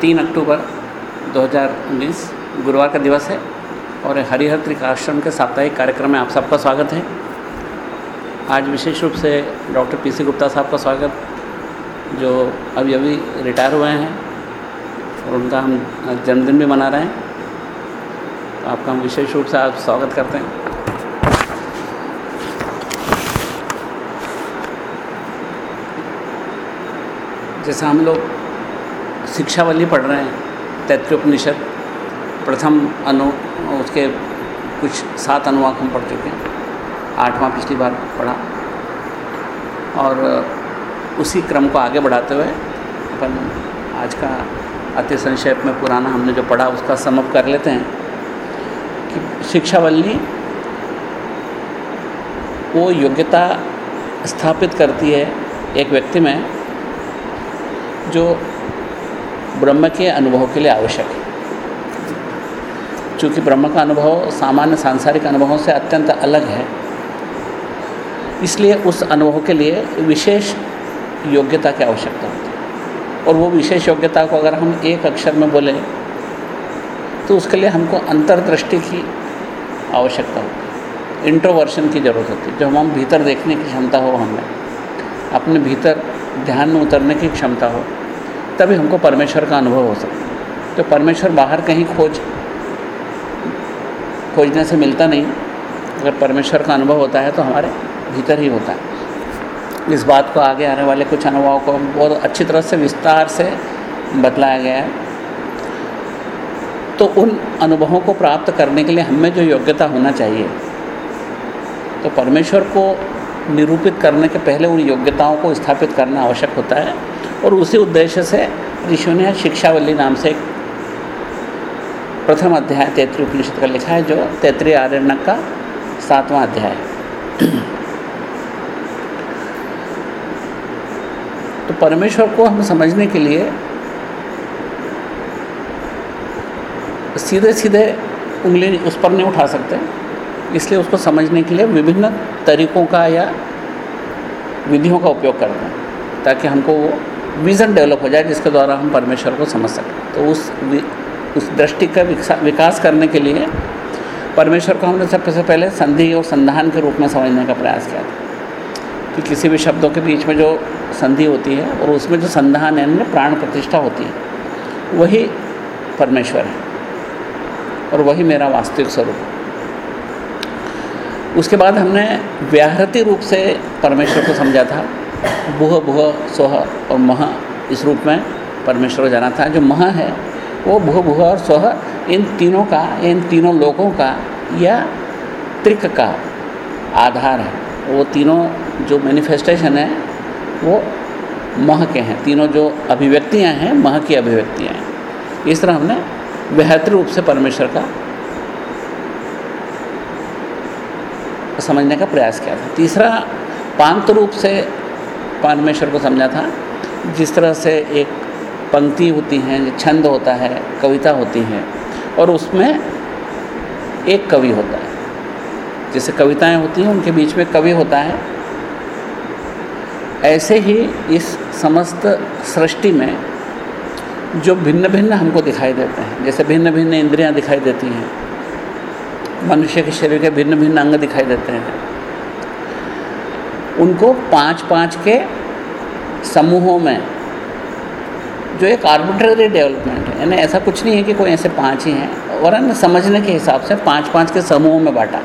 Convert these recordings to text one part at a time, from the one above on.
तीन अक्टूबर 2019 गुरुवार का दिवस है और हरिहर त्रिकाश्रम के साप्ताहिक कार्यक्रम में आप सबका स्वागत है। आज विशेष रूप से डॉक्टर पी सी गुप्ता साहब का स्वागत, जो अभी अभी रिटायर हुए हैं और उनका हम जन्मदिन भी मना रहे हैं। तो आपका हम विशेष रूप से आप स्वागत करते हैं। जैसा हम लोग शिक्षावली पढ़ रहे हैं तैत्रोपनिषद प्रथम अनु, उसके कुछ सात अनुवाक हम पढ़ चुके हैं, आठवां पिछली बार पढ़ा। और उसी क्रम को आगे बढ़ाते हुए अपन आज का अति संक्षेप में पुराना हमने जो पढ़ा, उसका समअप कर लेते हैं कि शिक्षावली वो योग्यता स्थापित करती है एक व्यक्ति में जो ब्रह्म के अनुभव के लिए आवश्यक है। चूँकि ब्रह्म का अनुभव सामान्य सांसारिक अनुभवों से अत्यंत अलग है, इसलिए उस अनुभव के लिए विशेष योग्यता की आवश्यकता होती है। और वो विशेष योग्यता को अगर हम एक अक्षर में बोलें तो उसके लिए हमको अंतर्दृष्टि की आवश्यकता होती है। इंट्रोवर्शन की ज़रूरत होती है। जो हम भीतर देखने की क्षमता हो हमें, अपने भीतर ध्यान में उतरने की क्षमता हो तभी हमको परमेश्वर का अनुभव हो सकता तो परमेश्वर बाहर कहीं खोज, खोजने से मिलता नहीं। अगर परमेश्वर का अनुभव होता है तो हमारे भीतर ही होता है। इस बात को आगे आने वाले कुछ अनुभवों को बहुत अच्छी तरह से, विस्तार से बतलाया गया है। तो उन अनुभवों को प्राप्त करने के लिए हमें जो योग्यता होना चाहिए तो परमेश्वर को निरूपित करने के पहले उन योग्यताओं को स्थापित करना आवश्यक होता है। और उसी उद्देश्य से ऋषियों ने शिक्षावली नाम से एक प्रथम अध्याय तैतृ उपनिषद का लिखा है, जो तैतृय आरण्यक का सातवां अध्याय है। तो परमेश्वर को हम समझने के लिए सीधे सीधे उंगली उस पर नहीं उठा सकते, इसलिए उसको समझने के लिए विभिन्न तरीकों का या विधियों का उपयोग करते हैं, ताकि हमको वो विज़न डेवलप हो जाए जिसके द्वारा हम परमेश्वर को समझ सकें। तो उस उस दृष्टि का विकास करने के लिए परमेश्वर को हमने सबसे पहले संधि और संधान के रूप में समझने का प्रयास किया था। कि किसी भी शब्दों के बीच में जो संधि होती है और उसमें जो संधान है प्राण प्रतिष्ठा होती है, वही परमेश्वर है और वही मेरा वास्तविक स्वरूप है। उसके बाद हमने व्याहृति रूप से परमेश्वर को समझा था। बुह बुह सोह और मह इस रूप में परमेश्वर को जाना था। जो मह है, वो भूह भूह और सोह इन तीनों का, इन तीनों लोगों का या त्रिक का आधार है। वो तीनों जो मैनिफेस्टेशन है, वो मह के हैं। तीनों जो अभिव्यक्तियाँ हैं, मह की अभिव्यक्तियाँ हैं। इस तरह हमने बेहतर रूप से परमेश्वर का समझने का प्रयास किया था। तीसरा, पांत रूप से परमेश्वर को समझा था, जिस तरह से एक पंक्ति होती हैं छंद होता है, कविता होती है, और उसमें एक कवि होता है। जैसे कविताएँ होती हैं, उनके बीच में कवि होता है। ऐसे ही इस समस्त सृष्टि में जो भिन्न भिन्न हमको दिखाई देते हैं, जैसे भिन्न भिन्न इंद्रियाँ दिखाई देती हैं, मनुष्य के शरीर के भिन्न भिन्न अंग दिखाई देते हैं उनको पाँच पाँच के समूहों में, जो एक आर्बिट्ररी डेवलपमेंट है, यानी ऐसा कुछ नहीं है कि कोई ऐसे पाँच ही हैं अन्य समझने के हिसाब से पाँच पाँच के समूहों में बांटा।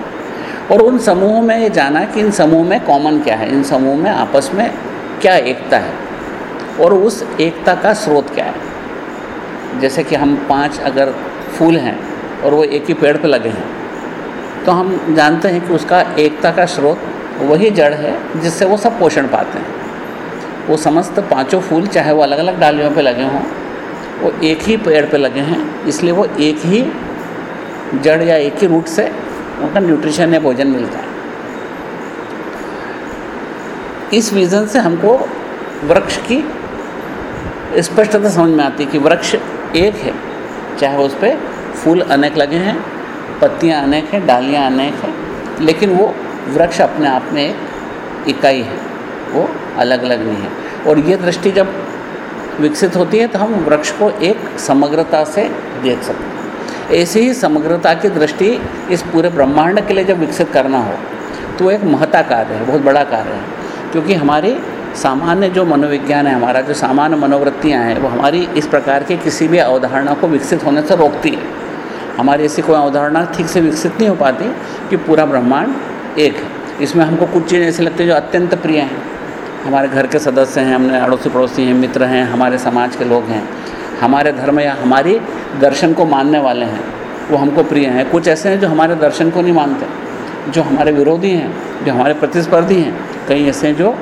और उन समूहों में ये जाना कि इन समूह में कॉमन क्या है, इन समूह में आपस में क्या एकता है, और उस एकता का स्रोत क्या है। जैसे कि हम पाँच अगर फूल हैं, और वो एक ही पेड़ पे लगे हैं तो हम जानते हैं कि उसका एकता का स्रोत वही जड़ है जिससे वो सब पोषण पाते हैं। वो समस्त पाँचों फूल, चाहे वो अलग अलग डालियों पे लगे हों, वो एक ही पेड़ पे लगे हैं, इसलिए वो एक ही जड़ या एक ही रूट से उनका न्यूट्रिशन या भोजन मिलता है। इस विज़न से हमको वृक्ष की स्पष्टता समझ में आती है कि वृक्ष एक है, चाहे उस पर फूल अनेक लगे हैं, पत्तियाँ अनेक हैं, डालियाँ अनेक हैं, लेकिन वो वृक्ष अपने आप में एक इकाई है, वो अलग अलग नहीं है। और ये दृष्टि जब विकसित होती है तो हम वृक्ष को एक समग्रता से देख सकते हैं। ऐसी ही समग्रता की दृष्टि इस पूरे ब्रह्मांड के लिए जब विकसित करना हो तो एक महता कार्य है, बहुत बड़ा कार्य है। क्योंकि हमारी सामान्य जो मनोविज्ञान है, हमारा जो सामान्य मनोवृत्तियाँ हैं, वो हमारी इस प्रकार की किसी भी अवधारणा को विकसित होने से रोकती है। हमारी ऐसी कोई अवधारणा ठीक से विकसित नहीं हो पाती कि पूरा ब्रह्मांड एक है। इसमें हमको कुछ चीज़ें ऐसी लगती है जो अत्यंत प्रिय हैं। हमारे घर के सदस्य हैं, हमने अड़ोसी पड़ोसी हैं, मित्र हैं, हमारे समाज के लोग हैं, हमारे धर्म या हमारी दर्शन को मानने वाले हैं, वो हमको प्रिय हैं। कुछ ऐसे हैं जो हमारे दर्शन को नहीं मानते, जो हमारे विरोधी हैं, जो हमारे प्रतिस्पर्धी हैं, कई ऐसे हैं जो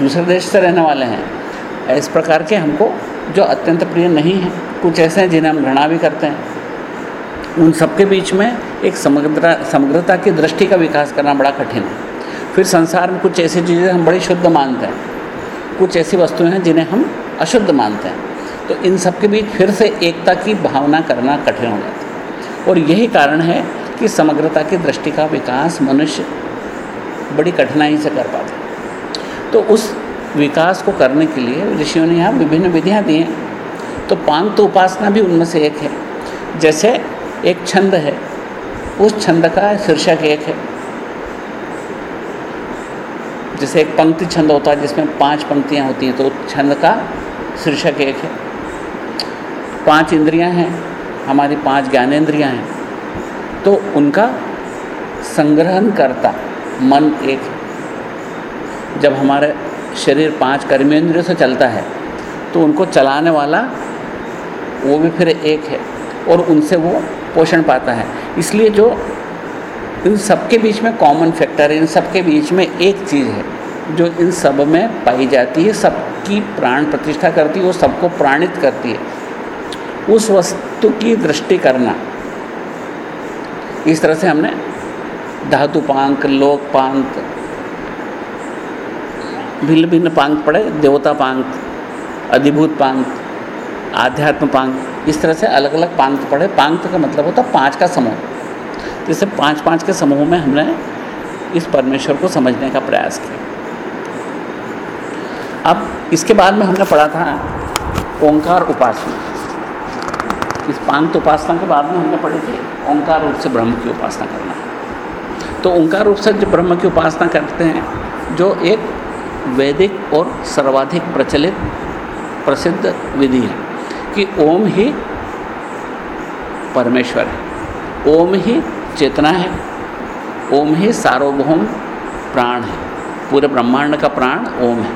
दूसरे देश से रहने वाले हैं। इस प्रकार के हमको जो अत्यंत प्रिय नहीं हैं, कुछ ऐसे हैं जिन्हें हम घृणा भी करते हैं। उन सबके बीच में एक समग्रता समग्रता की दृष्टि का विकास करना बड़ा कठिन है। फिर संसार में कुछ ऐसी चीज़ें हम बड़ी शुद्ध मानते हैं। कुछ ऐसी वस्तुएँ हैं जिन्हें हम अशुद्ध मानते हैं। तो इन सब के बीच फिर से एकता की भावना करना कठिन हो जाता है। और यही कारण है कि समग्रता की दृष्टि का विकास मनुष्य बड़ी कठिनाई से कर पाता तो उस विकास को करने के लिए ऋषियों ने यहाँ विभिन्न विधियाँ दी हैं। तो पांत उपासना भी उनमें से एक है। जैसे एक छंद है। उस छंद का शीर्षक एक है। जैसे एक पंक्ति छंद होता है, जिसमें पाँच पंक्तियाँ होती हैं तो छंद का शीर्षक एक है। पाँच इंद्रियाँ हैं, हमारी पाँच ज्ञानेंद्रियाँ हैं तो उनका संग्रहण करता मन एक जब हमारे शरीर पाँच कर्मेंद्रियों से चलता है तो उनको चलाने वाला वो भी फिर एक है, और उनसे वो पोषण पाता है। इसलिए जो इन सबके बीच में कॉमन फैक्टर इन सबके बीच में एक चीज़ है, जो इन सब में पाई जाती है, सबकी प्राण प्रतिष्ठा करती है, वो सबको प्राणित करती है। उस वस्तु की दृष्टि करना। इस तरह से हमने धातु पांक, लोक पांक भिन्न भिन्न पांक पढ़े, देवता पांक, अधिभूत पांक आध्यात्म पांग, इस तरह से अलग अलग पांक पढ़े। पांक का मतलब होता है पाँच का समूह। जैसे पाँच पाँच के समूह में हमने इस परमेश्वर को समझने का प्रयास किया। अब इसके बाद में हमने पढ़ा था ओंकार उपासना। इस पाँच उपासना के बाद में हमने पढ़ी थी ओंकार रूप से ब्रह्म की उपासना करना। तो ओंकार रूप से जो ब्रह्म की उपासना करते हैं, जो एक वैदिक और सर्वाधिक प्रचलित प्रसिद्ध विधि है। कि ओम ही परमेश्वर है। ओम ही चेतना है। ओम ही सार्वभौम प्राण है। पूरे ब्रह्मांड का प्राण ओम है।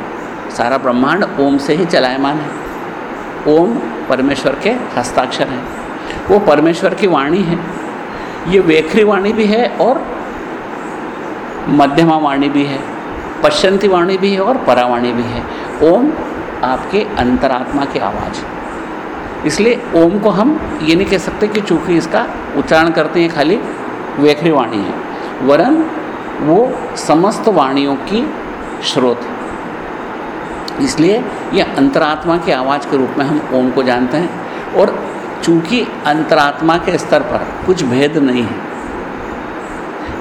सारा ब्रह्मांड ओम से ही चलायमान है। ओम परमेश्वर के हस्ताक्षर हैं। वो परमेश्वर की वाणी है। ये वेखरी वाणी भी है और मध्यमा वाणी भी है। पश्चंती वाणी भी है और परावाणी भी है। ओम आपके अंतरात्मा की आवाज़ इसलिए ओम को हम ये नहीं कह सकते कि चूँकि इसका उच्चारण करते हैं, खाली वेखरी वाणी है। वरन वो समस्त वाणियों की स्रोत है। इसलिए ये अंतरात्मा की आवाज़ के रूप में हम ओम को जानते हैं और चूँकि अंतरात्मा के स्तर पर कुछ भेद नहीं है,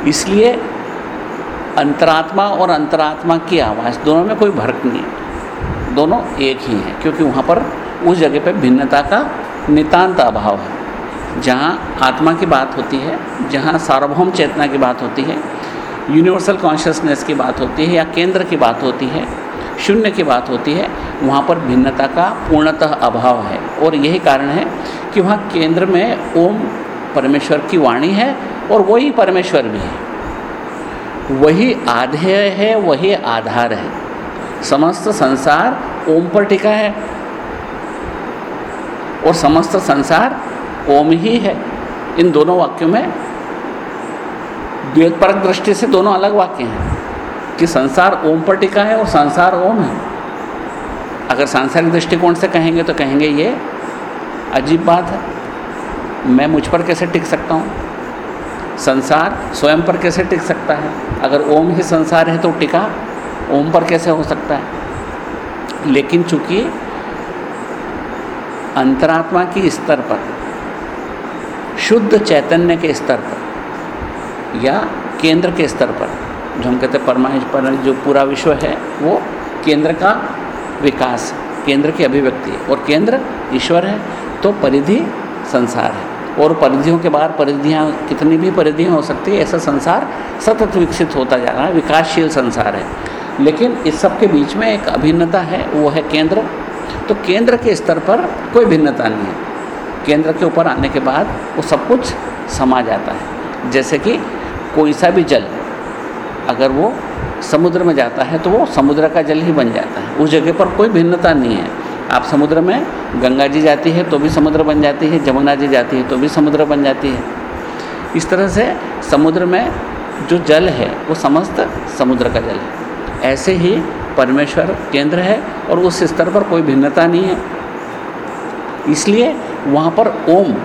इसलिए अंतरात्मा और अंतरात्मा की आवाज़ दोनों में कोई भरक नहीं है। दोनों एक ही हैं, क्योंकि वहाँ पर उस जगह पर भिन्नता का नितान्त अभाव है। जहाँ आत्मा की बात होती है, जहाँ सार्वभौम चेतना की बात होती है यूनिवर्सल कॉन्शियसनेस की बात होती है या केंद्र की बात होती है, शून्य की बात होती है, वहाँ पर भिन्नता का पूर्णतः अभाव है। और यही कारण है कि वहाँ केंद्र में ओम परमेश्वर की वाणी है और वही परमेश्वर भी है। वही आधेय है, वही आधार है। समस्त संसार ओम पर टिका है। और समस्त संसार ओम ही है। इन दोनों वाक्यों में द्वैतपरक दृष्टि से दोनों अलग वाक्य हैं कि संसार ओम पर टिका है और संसार ओम है। अगर सांसारिक दृष्टिकोण से कहेंगे तो कहेंगे ये अजीब बात है। मैं मुझ पर कैसे टिक सकता हूँ? संसार स्वयं पर कैसे टिक सकता है? अगर ओम ही संसार है तो टिका, ओम पर कैसे हो सकता है? लेकिन चूँकि अंतरात्मा की स्तर पर, शुद्ध चैतन्य के स्तर पर, या केंद्र के स्तर पर, जो हम कहते हैं परमाणु पर, जो पूरा विश्व है, वो केंद्र का विकास, केंद्र की अभिव्यक्ति है। और केंद्र ईश्वर है तो परिधि संसार है। और परिधियों के बाहर परिधियाँ, कितनी भी परिधियाँ हो सकती है, ऐसा संसार सतत विकसित होता जा रहा है, विकासशील संसार है। लेकिन इस सब के बीच में एक अभिन्नता है, वो है केंद्र। तो केंद्र के स्तर पर कोई भिन्नता नहीं है। केंद्र के ऊपर आने के बाद वो सब कुछ समा जाता है। जैसे कि कोई सा भी जल, अगर वो समुद्र में जाता है तो वो समुद्र का जल ही बन जाता है। उस जगह पर कोई भिन्नता नहीं है। आप समुद्र में गंगा जी जाती है तो भी समुद्र बन जाती है, जमुना जी जाती है तो भी समुद्र बन जाती है। इस तरह से समुद्र में जो जल है, वो समस्त समुद्र का जल है। ऐसे ही परमेश्वर केंद्र है और उस स्तर पर कोई भिन्नता नहीं है। इसलिए वहाँ पर ओम,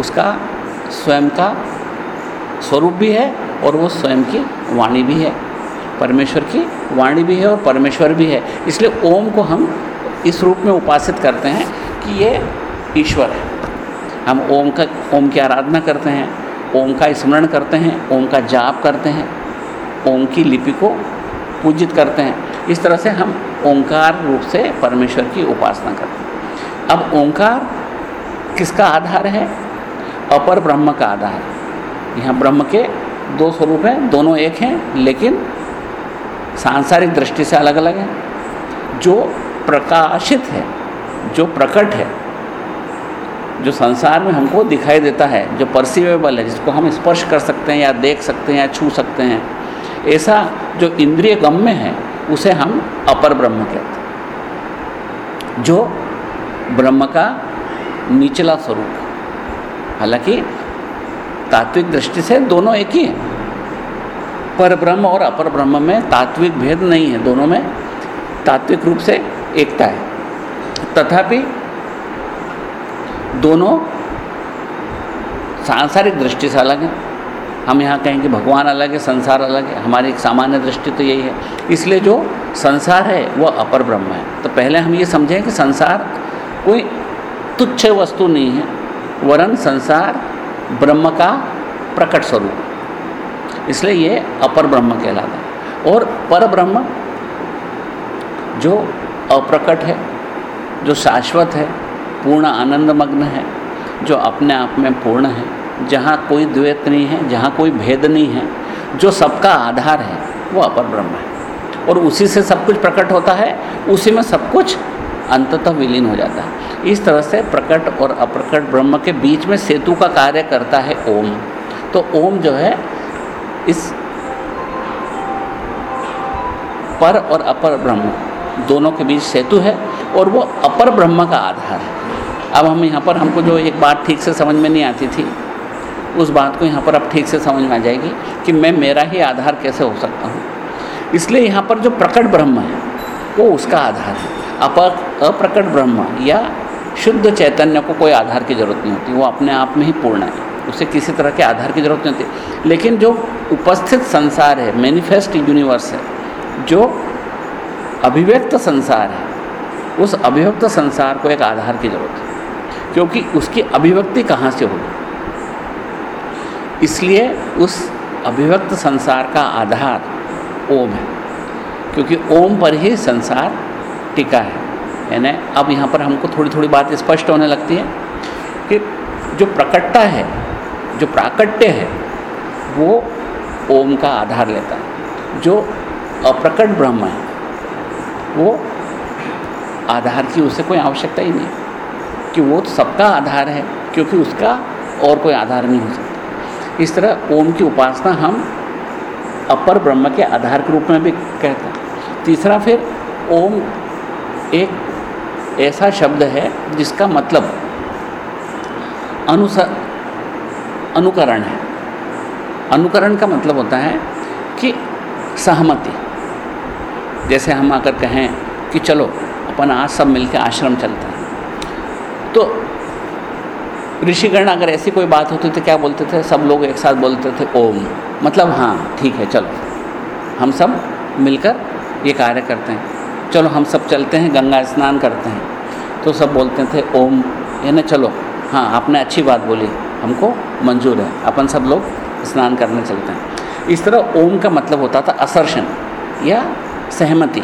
उसका स्वयं का स्वरूप भी है और वो स्वयं की वाणी भी है। परमेश्वर की वाणी भी है और परमेश्वर भी है। इसलिए ओम को हम इस रूप में उपासित करते हैं कि ये ईश्वर है। हम ओम का, ओम की आराधना करते हैं, ओम का स्मरण करते हैं, ओम का जाप करते हैं, ओम की लिपि को पूजित करते हैं। इस तरह से हम ओंकार रूप से परमेश्वर की उपासना करते हैं। अब ओंकार किसका आधार है? अपर ब्रह्म का आधार यहाँ ब्रह्म के दो स्वरूप हैं, दोनों एक हैं, लेकिन सांसारिक दृष्टि से अलग अलग हैं। जो प्रकाशित है, जो प्रकट है, जो संसार में हमको दिखाई देता है, जो परसिवेबल है, जिसको हम स्पर्श कर सकते हैं या देख सकते हैं या छू सकते हैं ऐसा जो इंद्रिय गम्य है, उसे हम अपर ब्रह्म कहते हैं। जो ब्रह्म का निचला स्वरूप है। हालाँकि तात्विक दृष्टि से दोनों एक ही हैं। पर ब्रह्म और अपर ब्रह्म में तात्विक भेद नहीं है। दोनों में तात्विक रूप से एकता है। तथापि दोनों सांसारिक दृष्टि से अलग हैं। हम यहाँ कहें कि भगवान अलग है, संसार अलग है, हमारी एक सामान्य दृष्टि तो यही है। इसलिए जो संसार है वह अपर ब्रह्म है। तो पहले हम ये समझें कि संसार कोई तुच्छ वस्तु नहीं है, वरन संसार ब्रह्म का प्रकट स्वरूप इसलिए ये अपर ब्रह्म कहलाता है। और पर ब्रह्म जो अप्रकट है, जो शाश्वत है, पूर्ण आनंदमग्न है, जो अपने आप में पूर्ण है जहाँ कोई द्वैत नहीं है, जहाँ कोई भेद नहीं है, जो सबका आधार है, वो अपर ब्रह्म है। और उसी से सब कुछ प्रकट होता है, उसी में सब कुछ अंततः विलीन हो जाता है। इस तरह से प्रकट और अप्रकट ब्रह्म के बीच में सेतु का कार्य करता है ओम। तो ओम जो है, इस पर और अपर ब्रह्म, दोनों के बीच सेतु है और वो अपर ब्रह्म का आधार है। अब हम यहाँ पर हमको जो एक बात ठीक से समझ में नहीं आती थी उस बात को यहाँ पर अब ठीक से समझ में आ जाएगी कि मैं, मेरा ही आधार कैसे हो सकता हूँ। इसलिए यहाँ पर जो प्रकट ब्रह्म है, वो उसका आधार है। अपर, अप्रकट ब्रह्म या शुद्ध चैतन्य को कोई आधार की ज़रूरत नहीं होती, वो अपने आप में ही पूर्ण है। उसे किसी तरह के आधार की ज़रूरत नहीं होती। लेकिन जो उपस्थित संसार है मैनिफेस्ट यूनिवर्स है, जो अभिव्यक्त संसार है, उस अभिव्यक्त संसार को एक आधार की ज़रूरत है। क्योंकि उसकी अभिव्यक्ति कहाँ से होगी? इसलिए उस अभिव्यक्त संसार का आधार ओम है, क्योंकि ओम पर ही संसार टिका है। यानी अब यहाँ पर हमको थोड़ी थोड़ी बात स्पष्ट होने लगती है कि जो प्रकटता है, जो प्राकट्य है, वो ओम का आधार लेता है। जो अप्रकट ब्रह्म है, वो आधार की उसे कोई आवश्यकता ही नहीं कि वो तो सबका आधार है, क्योंकि उसका और कोई आधार नहीं हो सकता। इस तरह ओम की उपासना हम अपर ब्रह्म के आधार के रूप में भी कहते हैं। तीसरा फिर ओम एक ऐसा शब्द है जिसका मतलब अनुस अनुकरण है। अनुकरण का मतलब होता है कि सहमति। जैसे हम आकर कहें कि चलो, अपन आज सब मिलकर आश्रम चलते हैं। तो ऋषिगण, अगर ऐसी कोई बात होती तो क्या बोलते थे? सब लोग एक साथ बोलते थे, ओम। मतलब हाँ ठीक है, चलो। हम सब मिलकर ये कार्य करते हैं। चलो, हम सब चलते हैं, गंगा स्नान करते हैं। तो सब बोलते थे, ओम। यानी, चलो हाँ आपने अच्छी बात बोली। हमको मंजूर है। अपन सब लोग स्नान करने चलते हैं। इस तरह ओम का मतलब होता था असर्शन या सहमति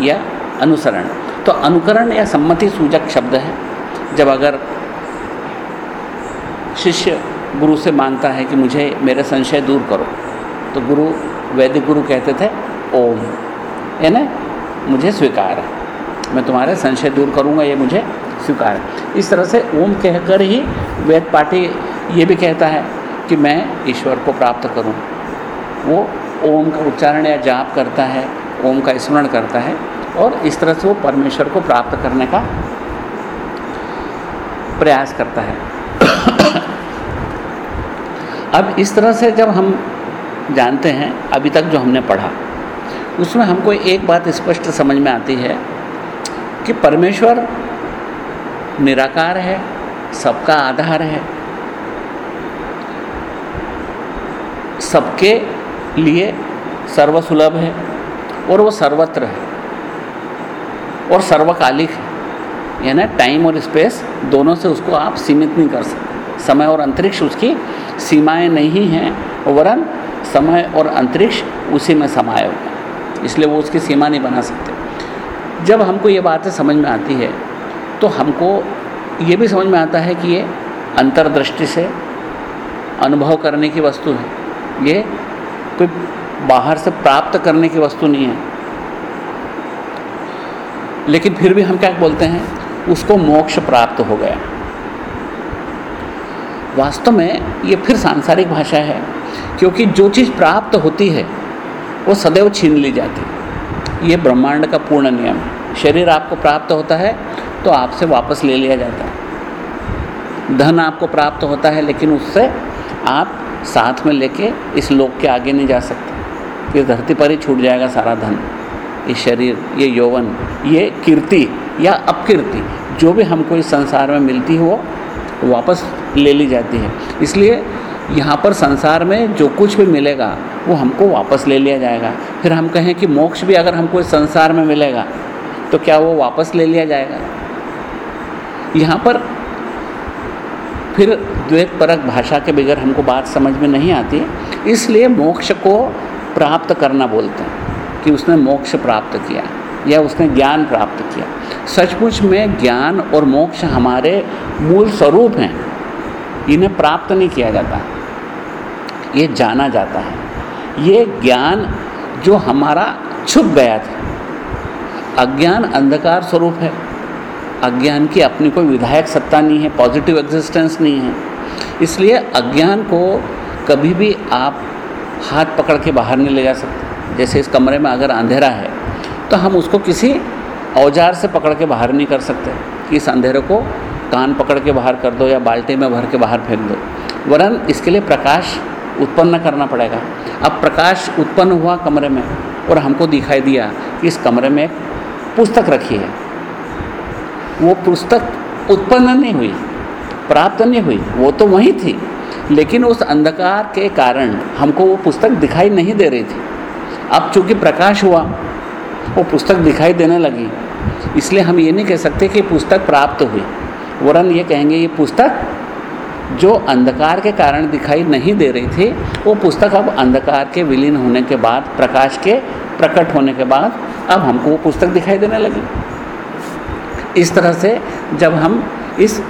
या अनुसरण। तो अनुकरण या सम्मति सूचक शब्द है। जब अगर शिष्य गुरु से माँगता है कि मुझे मेरे संशय दूर करो। तो गुरु वैदिक गुरु कहते थे, ओम। है ना? मुझे स्वीकार है। मैं तुम्हारे संशय दूर करूँगा, ये मुझे स्वीकार है। इस तरह से ओम कहकर ही वेद पाठी ये भी कहता है कि मैं ईश्वर को प्राप्त करूँ। वो ओम का उच्चारण या जाप करता है, ओम का स्मरण करता है और इस तरह से वो परमेश्वर को प्राप्त करने का प्रयास करता है। अब इस तरह से जब हम जानते हैं, अभी तक जो हमने पढ़ा, उसमें हमको एक बात स्पष्ट समझ में आती है कि परमेश्वर निराकार है, सबका आधार है। सबके लिए सर्वसुलभ है और वो सर्वत्र है और सर्वकालिक है। यानी टाइम और स्पेस दोनों से उसको आप सीमित नहीं कर सकते। समय और अंतरिक्ष उसकी सीमाएँ नहीं हैं, वरन समय और अंतरिक्ष उसी में समाये हुए इसलिए वो उसकी सीमा नहीं बना सकते। जब हमको ये बातें समझ में आती है तो हमको ये भी समझ में आता है कि ये अंतर्दृष्टि से अनुभव करने की वस्तु है। ये कोई बाहर से प्राप्त करने की वस्तु नहीं है। लेकिन फिर भी हम क्या बोलते हैं? उसको मोक्ष प्राप्त हो गया। वास्तव में ये फिर सांसारिक भाषा है, क्योंकि जो चीज़ प्राप्त होती है, वो सदैव छीन ली जाती है। ये ब्रह्मांड का पूर्ण नियम है। शरीर आपको प्राप्त होता है तो आपसे वापस ले लिया जाता है। धन आपको प्राप्त होता है, लेकिन उससे आप साथ में लेके इस लोक के आगे नहीं जा सकते। इस धरती पर ही छूट जाएगा सारा धन। ये शरीर, ये यौवन, ये कीर्ति या अपकीर्ति, जो भी हमको इस संसार में मिलती हो वापस ले ली जाती है। इसलिए यहाँ पर संसार में जो कुछ भी मिलेगा, वो हमको वापस ले लिया जाएगा। फिर हम कहें कि मोक्ष भी अगर हमको इस संसार में मिलेगा तो क्या वो वापस ले लिया जाएगा? यहाँ पर फिर द्वैत परक भाषा के बगैर हमको बात समझ में नहीं आती। इसलिए मोक्ष को प्राप्त करना बोलते हैं, कि उसने मोक्ष प्राप्त किया, या उसने ज्ञान प्राप्त किया। सचमुच में ज्ञान और मोक्ष हमारे मूल स्वरूप हैं। इन्हें प्राप्त नहीं किया जाता। ये जाना जाता है। ये ज्ञान जो हमारा छुप गया था। अज्ञान अंधकार स्वरूप है। अज्ञान की अपनी कोई विधायक सत्ता नहीं है पॉजिटिव एग्जिस्टेंस नहीं है। इसलिए अज्ञान को कभी भी आप हाथ पकड़ के बाहर नहीं ले जा सकते। जैसे इस कमरे में अगर अंधेरा है तो हम उसको किसी औज़ार से पकड़ के बाहर नहीं कर सकते। कि इस अंधेरे को कान पकड़ के बाहर कर दो या बाल्टी में भर के बाहर फेंक दो। वरन इसके लिए प्रकाश उत्पन्न करना पड़ेगा। अब प्रकाश उत्पन्न हुआ कमरे में और हमको दिखाई दिया कि इस कमरे में पुस्तक रखी है। वो पुस्तक उत्पन्न नहीं हुई, प्राप्त नहीं हुई, वो तो वहीं थी। लेकिन उस अंधकार के कारण हमको वो पुस्तक दिखाई नहीं दे रही थी। अब चूँकि प्रकाश हुआ, वो पुस्तक दिखाई देने लगी। इसलिए हम ये नहीं कह सकते कि पुस्तक प्राप्त हुई। वरन ये कहेंगे, ये पुस्तक जो अंधकार के कारण दिखाई नहीं दे रही थी, वो पुस्तक अब अंधकार के विलीन होने के बाद, प्रकाश के प्रकट होने के बाद, अब हमको वो पुस्तक दिखाई देने लगी। इस तरह से जब हम इस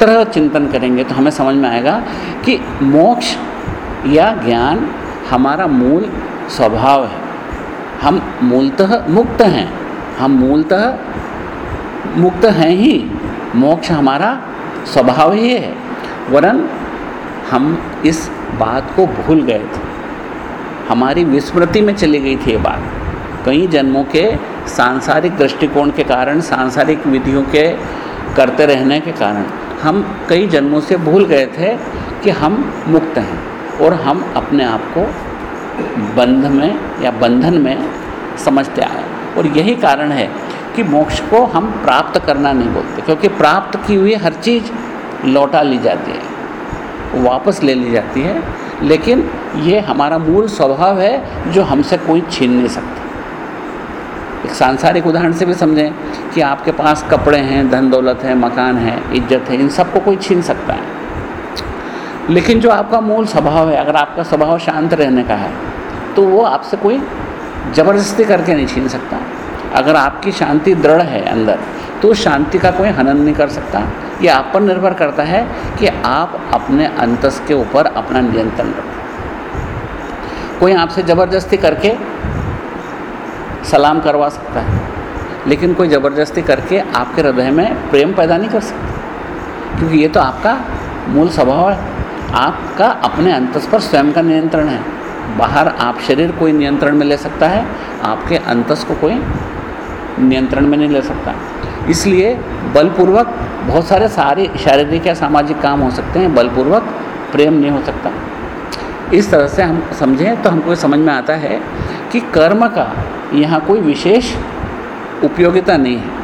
तरह चिंतन करेंगे तो हमें समझ में आएगा कि मोक्ष या ज्ञान हमारा मूल स्वभाव है। हम मूलतः मुक्त हैं। हम मूलतः मुक्त हैं ही। मोक्ष हमारा स्वभाव ही है। वरन हम इस बात को भूल गए थे। हमारी विस्मृति में चली गई थी ये बात। कई जन्मों के सांसारिक दृष्टिकोण के कारण, सांसारिक विधियों के करते रहने के कारण हम कई जन्मों से भूल गए थे कि हम मुक्त हैं और हम अपने आप को बंध में या बंधन में समझते आए। और यही कारण है कि मोक्ष को हम प्राप्त करना नहीं बोलते, क्योंकि प्राप्त की हुई हर चीज़ लौटा ली जाती है, वापस ले ली जाती है, लेकिन ये हमारा मूल स्वभाव है जो हमसे कोई छीन नहीं सकता। एक सांसारिक उदाहरण से भी समझें कि आपके पास कपड़े हैं धन दौलत है, मकान है, इज़्ज़त है, इन सबको कोई छीन सकता है। लेकिन जो आपका मूल स्वभाव है, अगर आपका स्वभाव शांत रहने का है तो वो आपसे कोई ज़बरदस्ती करके नहीं छीन सकता। अगर आपकी शांति दृढ़ है अंदर तो शांति का कोई हनन नहीं कर सकता। ये आप पर निर्भर करता है कि आप अपने अंतस के ऊपर अपना नियंत्रण रखें। कोई आपसे ज़बरदस्ती करके सलाम करवा सकता है, लेकिन कोई ज़बरदस्ती करके आपके हृदय में प्रेम पैदा नहीं कर सकता। क्योंकि ये तो आपका मूल स्वभाव है। आपका अपने अंतस पर स्वयं का नियंत्रण है। बाहर आप शरीर कोई नियंत्रण में ले सकता है, आपके अंतस को कोई नियंत्रण में नहीं ले सकता। इसलिए बलपूर्वक बहुत सारे सारे शारीरिक या सामाजिक काम हो सकते हैं, बलपूर्वक प्रेम नहीं हो सकता। इस तरह से हम समझें तो हमको समझ में आता है कि कर्म का यहाँ कोई विशेष उपयोगिता नहीं है।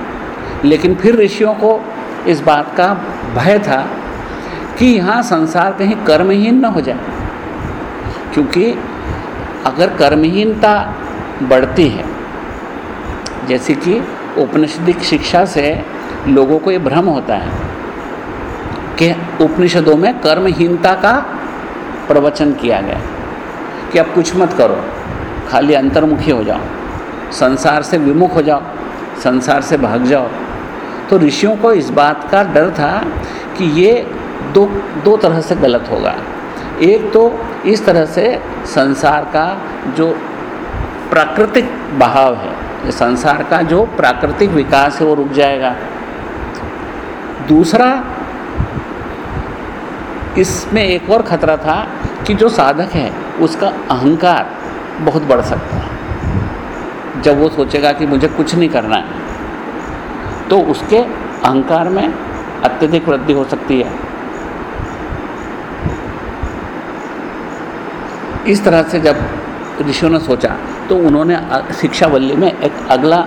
लेकिन फिर ऋषियों को इस बात का भय था कि यहाँ संसार कहीं कर्महीन न हो जाए, क्योंकि अगर कर्महीनता बढ़ती है जैसे कि उपनिषदिक शिक्षा से लोगों को ये भ्रम होता है कि उपनिषदों में कर्महीनता का प्रवचन किया गया। कि अब कुछ मत करो, खाली अंतर्मुखी हो जाओ, संसार से विमुख हो जाओ, संसार से भाग जाओ। तो ऋषियों को इस बात का डर था कि ये दो दो तरह से गलत होगा। एक तो इस तरह से संसार का जो प्राकृतिक बहाव है संसार का जो प्राकृतिक विकास है वो रुक जाएगा। दूसरा, इसमें एक और खतरा था कि जो साधक है, उसका अहंकार बहुत बढ़ सकता है। जब वो सोचेगा कि मुझे कुछ नहीं करना है तो उसके अहंकार में अत्यधिक वृद्धि हो सकती है। इस तरह से जब ऋषियों ने सोचा तो उन्होंने शिक्षावल्ली में एक अगला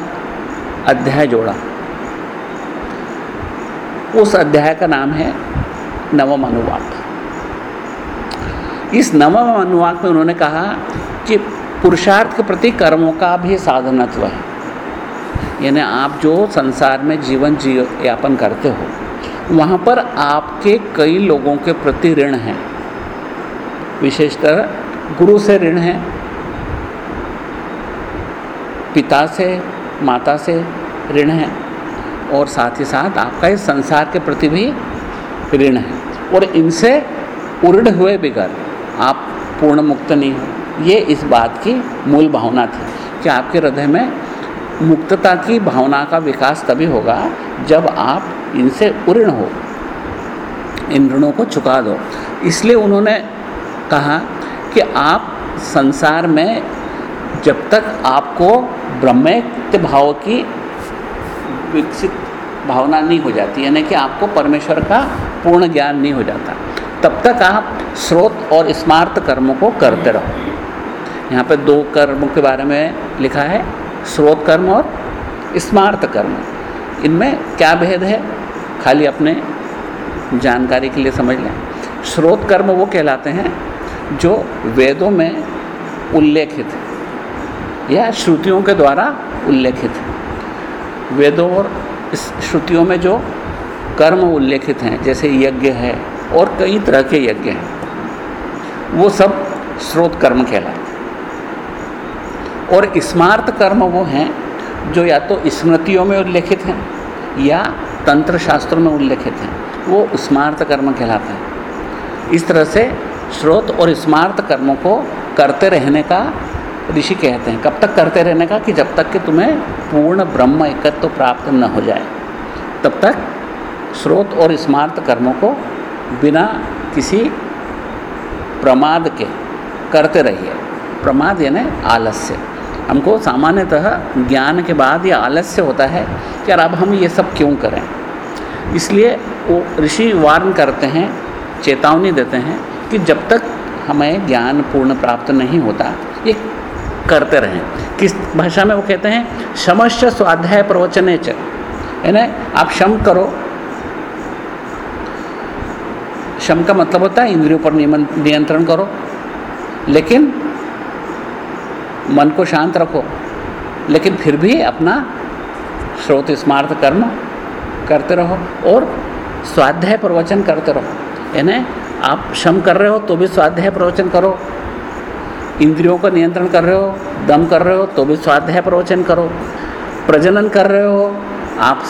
अध्याय जोड़ा। उस अध्याय का नाम है नवम अनुवाक। इस नवम अनुवाक में उन्होंने कहा कि पुरुषार्थ के प्रति कर्मों का भी साधनत्व है। यानी आप जो संसार में जीवन जी, यापन करते हो, वहाँ पर आपके कई लोगों के प्रति ऋण हैं। विशेषतर गुरु से ऋण है पिता से, माता से ऋण है। और साथ ही साथ आपका इस संसार के प्रति भी ऋण है। और इनसे उड़ हुए बिगर आप पूर्ण मुक्त नहीं हो। ये इस बात की मूल भावना थी कि आपके हृदय में मुक्तता की भावना का विकास तभी होगा जब आप इनसे उऋण हो। इन ऋणों को चुका दो। इसलिए उन्होंने कहा कि आप संसार में जब तक आपको ब्रह्मत्य भाव की विकसित भावना नहीं हो जाती, यानी कि आपको परमेश्वर का पूर्ण ज्ञान नहीं हो जाता, तब तक आप स्रोत और स्मार्त कर्मों को करते रहो। यहाँ पे दो कर्मों के बारे में लिखा है, स्रोत कर्म और स्मार्त कर्म। इनमें क्या भेद है? खाली अपने जानकारी के लिए समझ लें। स्रोत कर्म वो कहलाते हैं जो वेदों में उल्लेखित है। या श्रुतियों के द्वारा उल्लेखित है। वेदों और इस श्रुतियों में जो कर्म उल्लेखित हैं, जैसे यज्ञ है और कई तरह के यज्ञ हैं, वो सब स्रोत कर्म कहलाते हैं। और स्मार्त कर्म वो हैं जो या तो स्मृतियों में उल्लेखित हैं या तंत्र शास्त्रों में उल्लेखित हैं, वो स्मार्त कर्म कहलाते हैं। इस तरह से स्रोत और स्मार्त कर्मों को करते रहने का ऋषि कहते हैं, कब तक करते रहने का कि जब तक कि तुम्हें पूर्ण ब्रह्म एकत्व तो प्राप्त न हो जाए, तब तक स्रोत और स्मार्त कर्मों को बिना किसी प्रमाद के करते रहिए। प्रमाद यानी आलस्य। हमको सामान्यतः ज्ञान के बाद ये आलस्य होता है कि यार अब हम ये सब क्यों करें? इसलिए वो ऋषि वार्न करते हैं, चेतावनी देते हैं कि जब तक हमें ज्ञान पूर्ण प्राप्त नहीं होता, ये करते रहें। किस भाषा में वो कहते हैं? समश्च स्वाध्याय प्रवचने च। यानी आप शम करो। शम का मतलब होता है इंद्रियों पर नियंत्रण करो। लेकिन मन को शांत रखो। लेकिन फिर भी अपना स्रोत स्मार्थ कर्म करते रहो और स्वाध्याय प्रवचन करते रहो। यानी आप शम कर रहे हो तो भी स्वाध्याय प्रवचन करो। इंद्रियों का नियंत्रण कर रहे हो, दम कर रहे हो तो भी स्वाध्याय प्रवचन करो। प्रजनन कर रहे हो, आप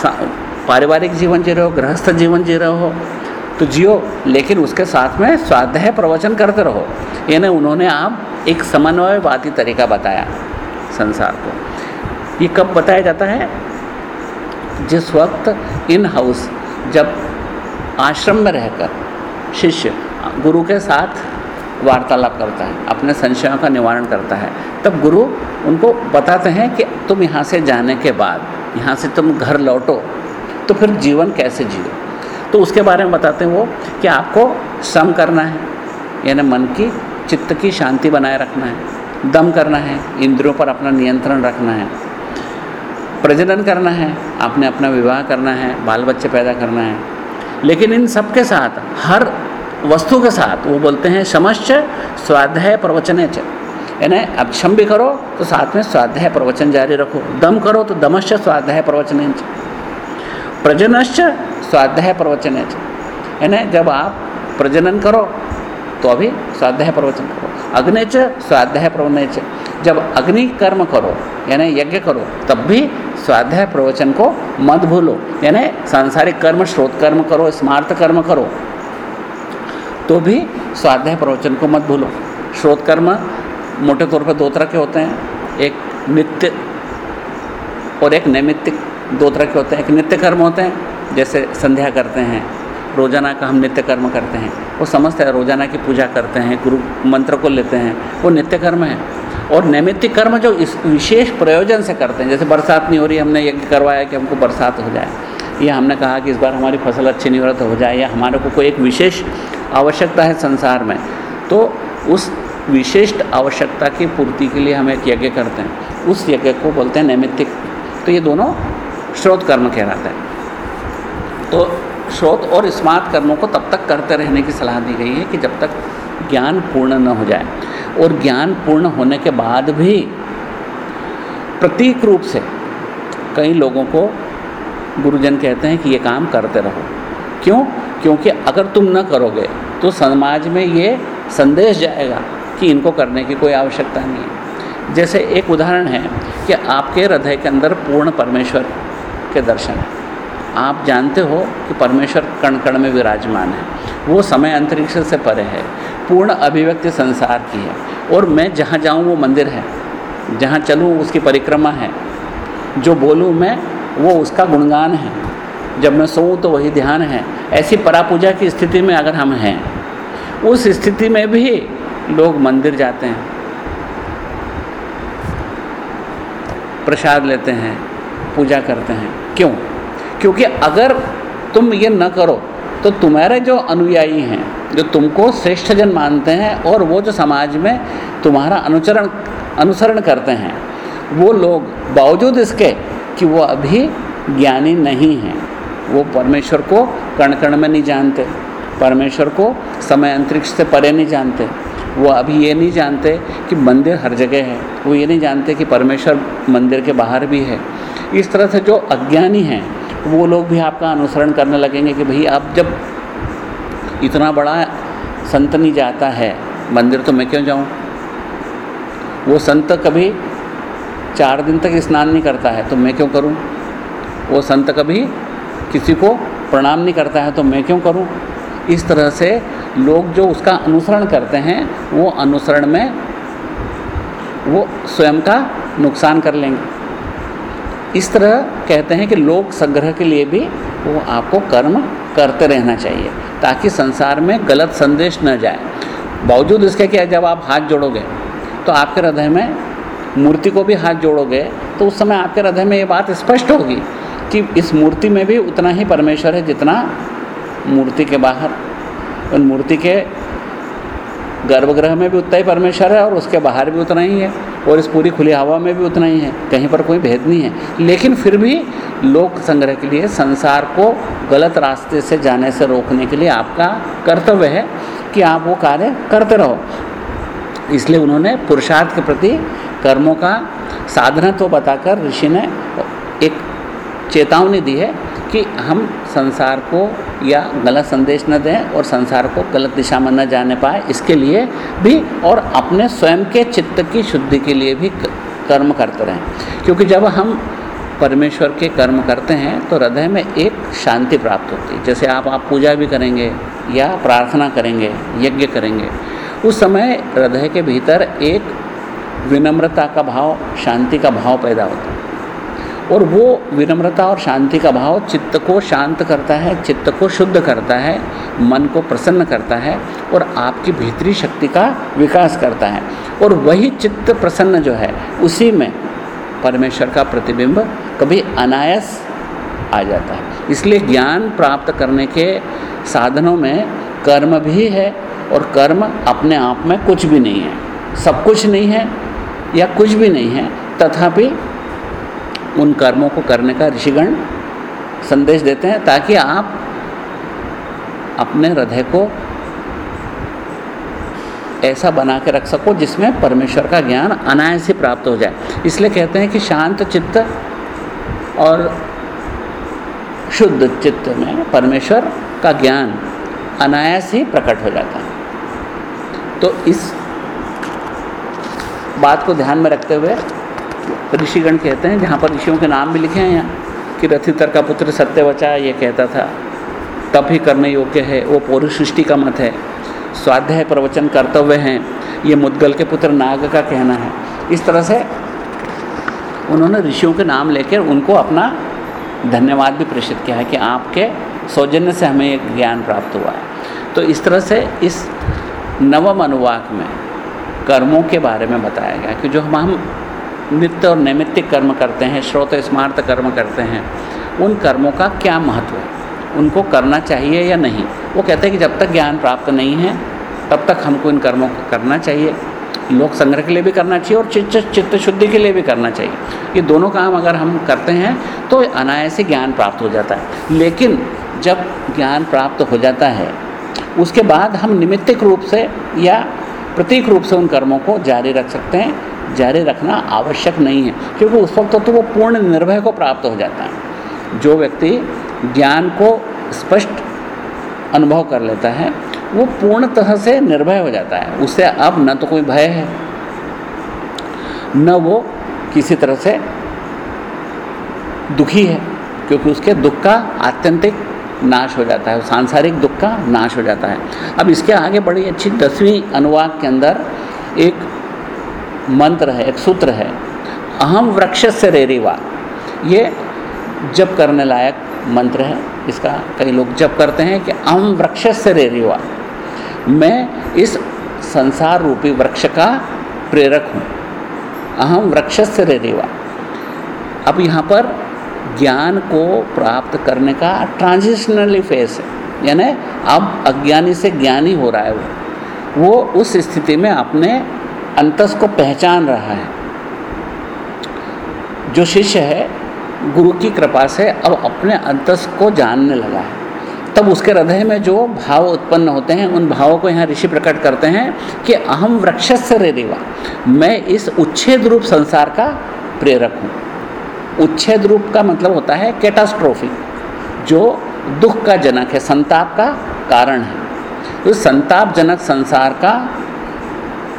पारिवारिक जीवन जी रहे हो, गृहस्थ जीवन जी रहे हो तो जियो, लेकिन उसके साथ में स्वाध्याय प्रवचन करते रहो। यानी उन्होंने आप एक समन्वयवादी तरीका बताया संसार को। ये कब बताया जाता है? जिस वक्त इन हाउस, जब आश्रम में रहकर शिष्य गुरु के साथ वार्तालाप करता है, अपने संशयों का निवारण करता है। तब गुरु उनको बताते हैं कि तुम यहाँ से जाने के बाद, यहाँ से तुम घर लौटो तो फिर जीवन कैसे जियो? तो उसके बारे में बताते हैं वो कि आपको सम करना है, यानी मन की, चित्त की शांति बनाए रखना है, दम करना है, इंद्रियों पर अपना नियंत्रण रखना है, प्रजनन करना है, आपने अपना विवाह करना है, बाल बच्चे पैदा करना है। लेकिन इन सब के साथ हर वस्तु के साथ, वो बोलते हैं समश्च स्वाध्याय प्रवचने च। यानी अब क्षम भी करो तो साथ में स्वाध्याय प्रवचन जारी रखो। दम करो तो दमश्च स्वाध्याय प्रवचन प्रजनश्च स्वाध्याय प्रवचन यानी जब आप प्रजनन करो तो अभी स्वाध्याय प्रवचन करो। अग्नि च स्वाध्याय प्रवचन जब अग्नि कर्म करो, यानी यज्ञ करो, तब भी स्वाध्याय प्रवचन को मत भूलो। यानी सांसारिक कर्म श्रोत कर्म करो स्मार्थ कर्म करो। तो भी स्वाध्याय प्रवचन को मत भूलो। श्रोत कर्म मोटे तौर पर दो तरह के होते हैं। एक नित्य और एक नैमित्तिक दो तरह के होते हैं। एक नित्य कर्म होते हैं, जैसे संध्या करते हैं, रोज़ाना का हम नित्य कर्म करते हैं। वो समझते हैं, रोज़ाना की पूजा करते हैं, गुरु मंत्र को लेते हैं। वो नित्य कर्म है। और नैमित्तिक कर्म जो इस विशेष प्रयोजन से करते हैं, जैसे बरसात नहीं हो रही, हमने यज्ञ करवाया कि हमको बरसात हो जाए। या हमने कहा कि इस बार हमारी फ़सल अच्छी नहीं हो रही तो हो जाए। या हमारे को कोई एक विशेष आवश्यकता है संसार में। तो उस विशिष्ट आवश्यकता की पूर्ति के लिए हम एक यज्ञ करते हैं। उस यज्ञ को बोलते हैं नैमित्तिक। तो ये दोनों स्रोत कर्म कहलाते हैं। तो स्रोत और स्मार्त कर्मों को तब तक करते रहने की सलाह दी गई है कि जब तक ज्ञान पूर्ण न हो जाए। और ज्ञान पूर्ण होने के बाद भी प्रतीक रूप से कई लोगों को गुरुजन कहते हैं कि ये काम करते रहो। क्यों? क्योंकि अगर तुम न करोगे तो समाज में ये संदेश जाएगा कि इनको करने की कोई आवश्यकता नहीं है। जैसे एक उदाहरण है कि आपके हृदय के अंदर पूर्ण परमेश्वर के दर्शन है। आप जानते हो कि परमेश्वर कण कण में विराजमान है। वो समय अंतरिक्ष से परे है। पूर्ण अभिव्यक्ति संसार की है। और मैं जहाँ जाऊँ, वो मंदिर है। जहाँ चलूँ, उसकी परिक्रमा है। जो बोलूँ मैं, वो उसका गुणगान है। जब मैं सोऊँ तो वही ध्यान है। ऐसी परापूजा की स्थिति में अगर हम हैं, उस स्थिति में भी लोग मंदिर जाते हैं, प्रसाद लेते हैं, पूजा करते हैं। क्यों? क्योंकि अगर तुम ये न करो तो तुम्हारे जो अनुयायी हैं, जो तुमको श्रेष्ठ जन मानते हैं और वो जो समाज में तुम्हारा अनुचरण, अनुसरण करते हैं, वो लोग बावजूद इसके कि वो अभी ज्ञानी नहीं हैं। वो परमेश्वर को कण कण में नहीं जानते। परमेश्वर को समय अंतरिक्ष से परे नहीं जानते। वो अभी ये नहीं जानते कि मंदिर हर जगह है। वो ये नहीं जानते कि परमेश्वर मंदिर के बाहर भी है। इस तरह से जो अज्ञानी हैं, वो लोग भी आपका अनुसरण करने लगेंगे कि भाई आप जब इतना बड़ा संत नहीं जाता है, मंदिर तो मैं क्यों जाऊँ? वो संत कभी चार दिन तक स्नान नहीं करता है तो मैं क्यों करूँ? वो संत कभी किसी को प्रणाम नहीं करता है तो मैं क्यों करूँ? इस तरह से लोग जो उसका अनुसरण करते हैं, वो अनुसरण में वो स्वयं का नुकसान कर लेंगे। इस तरह कहते हैं कि लोक संग्रह के लिए भी वो आपको कर्म करते रहना चाहिए, ताकि संसार में गलत संदेश न जाए। बावजूद इसके कि जब आप हाथ जोड़ोगे तो आपके हृदय में मूर्ति को भी हाथ जोड़ोगे तो उस समय आपके हृदय में ये बात स्पष्ट होगी कि इस मूर्ति में भी उतना ही परमेश्वर है जितना मूर्ति के बाहर। उन मूर्ति के गर्भगृह में भी उतना ही परमेश्वर है और उसके बाहर भी उतना ही है और इस पूरी खुली हवा में भी उतना ही है। कहीं पर कोई भेद नहीं है। लेकिन फिर भी लोक संग्रह के लिए, संसार को गलत रास्ते से जाने से रोकने के लिए आपका कर्तव्य है कि आप वो कार्य करते रहो। इसलिए उन्होंने पुरुषार्थ के प्रति कर्मों का साधना तो बताकर ऋषि ने एक चेतावनी दी है कि हम संसार को या गलत संदेश न दें और संसार को गलत दिशा में न जाने पाए। इसके लिए भी और अपने स्वयं के चित्त की शुद्धि के लिए भी कर्म करते रहें। क्योंकि जब हम परमेश्वर के कर्म करते हैं तो हृदय में एक शांति प्राप्त होती है। जैसे आप आप पूजा भी करेंगे या प्रार्थना करेंगे, यज्ञ करेंगे, उस समय हृदय के भीतर एक विनम्रता का भाव, शांति का भाव पैदा होता है। और वो विनम्रता और शांति का भाव चित्त को शांत करता है, चित्त को शुद्ध करता है, मन को प्रसन्न करता है और आपकी भीतरी शक्ति का विकास करता है। और वही चित्त प्रसन्न जो है, उसी में परमेश्वर का प्रतिबिंब कभी अनायास आ जाता है। इसलिए ज्ञान प्राप्त करने के साधनों में कर्म भी है और कर्म अपने आप में कुछ भी नहीं है। सब कुछ नहीं है या कुछ भी नहीं है, तथापि उन कर्मों को करने का ऋषिगण संदेश देते हैं ताकि आप अपने हृदय को ऐसा बना के रख सको जिसमें परमेश्वर का ज्ञान अनायास ही प्राप्त हो जाए। इसलिए कहते हैं कि शांत चित्त और शुद्ध चित्त में परमेश्वर का ज्ञान अनायास ही प्रकट हो जाता है। तो इस बात को ध्यान में रखते हुए ऋषिगण कहते हैं, जहाँ पर ऋषियों के नाम भी लिखे हैं यहाँ, कि रथितर का पुत्र सत्यवचा ये कहता था तब ही करने योग्य है, वो पौरी सृष्टि का मत है। स्वाध्याय प्रवचन कर्तव्य हैं, ये मुद्गल के पुत्र नाग का कहना है। इस तरह से उन्होंने ऋषियों के नाम लेकर उनको अपना धन्यवाद भी प्रेषित किया है कि आपके सौजन्य से हमें एक ज्ञान प्राप्त हुआ है। तो इस तरह से इस नवम अनुवाक में कर्मों के बारे में बताया गया कि जो हम हम नित्य और नैमित्तिक कर्म करते हैं, श्रोत स्मार्त कर्म करते हैं, उन कर्मों का क्या महत्व है? उनको करना चाहिए या नहीं? वो कहते हैं कि जब तक ज्ञान प्राप्त नहीं है, तब तक हमको इन कर्मों को करना चाहिए। लोक संग्रह के लिए भी करना चाहिए और चित्त चित्त शुद्धि के लिए भी करना चाहिए। ये दोनों काम अगर हम करते हैं तो अनायास ज्ञान प्राप्त हो जाता है। लेकिन जब ज्ञान प्राप्त हो जाता है, उसके बाद हम निमित्तिक रूप से या प्रतीक रूप से उन कर्मों को जारी रख सकते हैं। जारी रखना आवश्यक नहीं है, क्योंकि उस वक्त तो वो पूर्ण निर्भय को प्राप्त हो जाता है। जो व्यक्ति ज्ञान को स्पष्ट अनुभव कर लेता है, वो पूर्णतः से निर्भय हो जाता है। उससे अब न तो कोई भय है, न वो किसी तरह से दुखी है, क्योंकि उसके दुख का आत्यंतिक नाश हो जाता है सांसारिक दुख का नाश हो जाता है। अब इसके आगे बड़ी अच्छी दसवीं अनुवाद के अंदर एक मंत्र है, एक सूत्र है। अहम वृक्ष से रेरीवा ये जब करने लायक मंत्र है। इसका कई लोग जब करते हैं कि अहम वृक्ष से रेरीवा मैं इस संसार रूपी वृक्ष का प्रेरक हूँ। अहम वृक्ष से रेरीवा अब यहाँ पर ज्ञान को प्राप्त करने का ट्रांजिशनली फेस है। यानी अब अज्ञानी से ज्ञानी हो रहा है वो। वो उस स्थिति में अपने अंतस को पहचान रहा है। जो शिष्य है, गुरु की कृपा से अब अपने अंतस को जानने लगा है। तब उसके हृदय में जो भाव उत्पन्न होते हैं, उन भावों को यहाँ ऋषि प्रकट करते हैं कि अहम वृक्ष से रेवा, मैं इस उच्छेद रूप संसार का प्रेरक हूँ। उच्छेद रूप का मतलब होता है कैटास्ट्रोफी, जो दुख का जनक है, संताप का कारण है। तो संतापजनक संसार का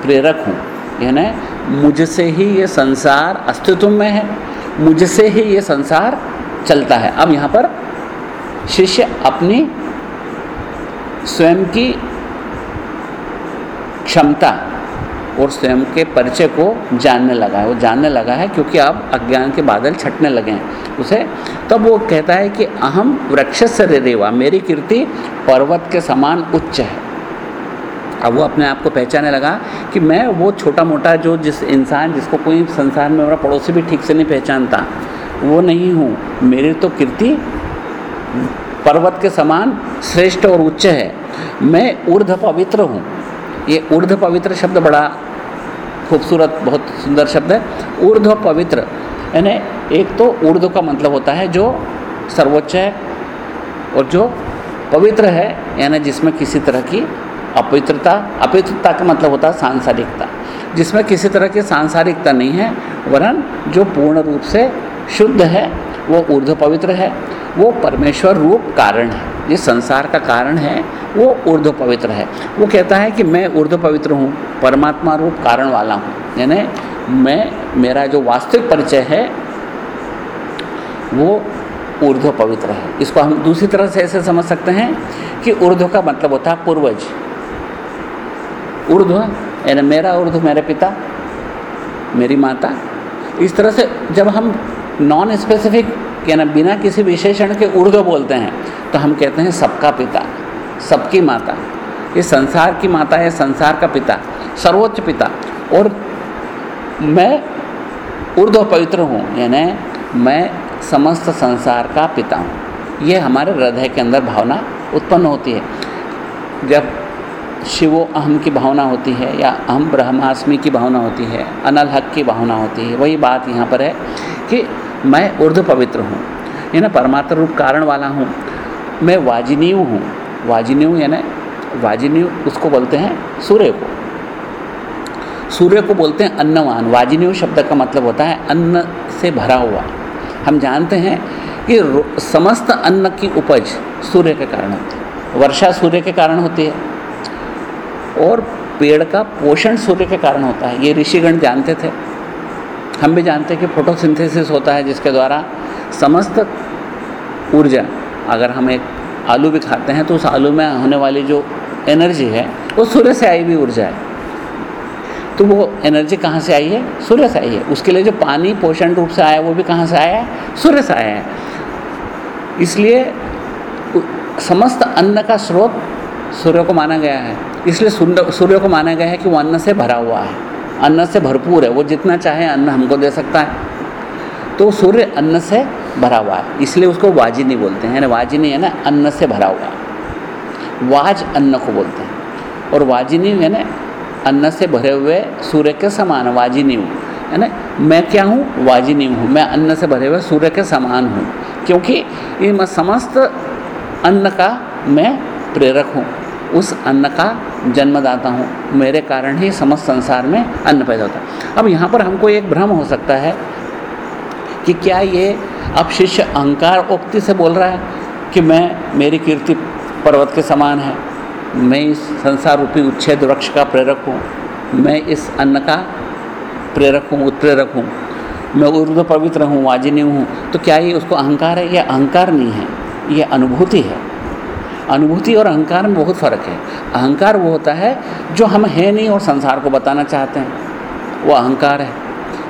प्रेरक हूँ। यानी मुझसे ही ये संसार अस्तित्व में है, मुझसे ही ये संसार चलता है। अब यहाँ पर शिष्य अपनी स्वयं की क्षमता और स्वयं के परिचय को जानने लगा है। वो जानने लगा है क्योंकि अब अज्ञान के बादल छटने लगे हैं उसे। तब वो कहता है कि अहम वृक्ष से रेवा मेरी कीर्ति पर्वत के समान उच्च है। अब वो अपने आप को पहचाने लगा कि मैं वो छोटा मोटा जो जिस इंसान जिसको कोई संसार में मेरा पड़ोसी भी ठीक से नहीं पहचानता, वो नहीं हूँ। मेरी तो कीर्ति पर्वत के समान श्रेष्ठ और उच्च है। मैं ऊर्ध पवित्र हूँ। ये ऊर्ध पवित्र शब्द बड़ा खूबसूरत, बहुत सुंदर शब्द है। ऊर्ध पवित्र, यानी एक तो ऊर्ध का मतलब होता है जो सर्वोच्च है और जो पवित्र है, यानी जिसमें किसी तरह की अपवित्रता अपवित्रता का मतलब होता है सांसारिकता, जिसमें किसी तरह की सांसारिकता नहीं है, वरन जो पूर्ण रूप से शुद्ध है, वो ऊर्ध पवित्र है, वो परमेश्वर रूप कारण है जिस संसार का कारण है, वो ऊर्ध पवित्र है। वो कहता है कि मैं ऊर्ध पवित्र हूँ, परमात्मा रूप कारण वाला हूँ, यानी मैं, मेरा जो वास्तविक परिचय है, वो ऊर्ध्व पवित्र है। इसको हम दूसरी तरह से ऐसे समझ सकते हैं कि ऊर्ध्व का मतलब होता है पूर्वज। ऊर्ध्व यानी मेरा ऊर्ध्व मेरे पिता, मेरी माता। इस तरह से जब हम नॉन स्पेसिफिक यानी बिना किसी विशेषण के ऊर्ध्व बोलते हैं तो हम कहते हैं सबका पिता, सबकी माता। ये संसार की माता है संसार का पिता, सर्वोच्च पिता। और मैं ऊर्ध्व पवित्र हूँ, यानी मैं समस्त संसार का पिता हूँ। ये हमारे हृदय के अंदर भावना उत्पन्न होती है। जब शिवो अहम की भावना होती है या अहम ब्रह्मास्मि की भावना होती है, अनल हक की भावना होती है। वही बात यहाँ पर है कि मैं ऊर्ध पवित्र हूँ या ना परमात्मा रूप कारण वाला हूँ, मैं वाजिनीव हूँ। वाजिनीव यानी वाजिनीव उसको बोलते हैं सूर्य को। सूर्य को बोलते हैं अन्नवान। वाजिनीव शब्द का मतलब होता है अन्न से भरा हुआ। हम जानते हैं कि समस्त अन्न की उपज सूर्य के कारण होती है। वर्षा सूर्य के कारण होती है। और पेड़ का पोषण सूर्य के कारण होता है। ये ऋषिगण जानते थे। हम भी जानते हैं कि फोटोसिंथेसिस होता है, जिसके द्वारा समस्त ऊर्जा, अगर हम एक आलू भी खाते हैं तो उस आलू में होने वाली जो एनर्जी है, वो सूर्य से आई हुई ऊर्जा है। तो वो एनर्जी कहाँ से आई है? सूर्य से आई है। उसके लिए जो पानी पोषण रूप से आया है वो भी कहाँ से आया? है सूर्य से आया है। इसलिए समस्त अन्न का स्रोत सूर्य को माना गया है। इसलिए सूर्य को माना गया है कि वो अन्न से भरा हुआ है। अन्न से भरपूर है। वो जितना चाहे अन्न हमको दे सकता है। तो सूर्य अन्न से भरा हुआ है। इसलिए उसको वाजिनी बोलते हैं। वाजिनी है ना अन्न से भरा हुआ वाज अन्न को बोलते हैं। और वाजिनी है ना अन्न से भरे हुए सूर्य के समान वाजिनी हूँ। है ना मैं क्या हूँ? वाजिनी हूँ। मैं अन्न से भरे हुए सूर्य के समान हूँ। क्योंकि मैं समस्त अन्न का मैं प्रेरक हूँ। उस अन्न का जन्मदाता हूँ। मेरे कारण ही समस्त संसार में अन्न पैदा होता है। अब यहाँ पर हमको एक भ्रम हो सकता है कि क्या ये अब शिष्य अहंकार उक्ति से बोल रहा है कि मैं, मेरी कीर्ति पर्वत के समान है। मैं इस संसार रूपी उच्छेद वृक्ष का प्रेरक हूँ। मैं इस अन्न का प्रेरक हूँ, उत्प्रेरक हूँ। मैं ऊर्ध पवित्र हूँ, वाजिनी हूँ। तो क्या ये उसको अहंकार है? यह अहंकार नहीं है। ये अनुभूति है। अनुभूति और अहंकार में बहुत फ़र्क है। अहंकार वो होता है जो हम हैं नहीं और संसार को बताना चाहते हैं। वो अहंकार है।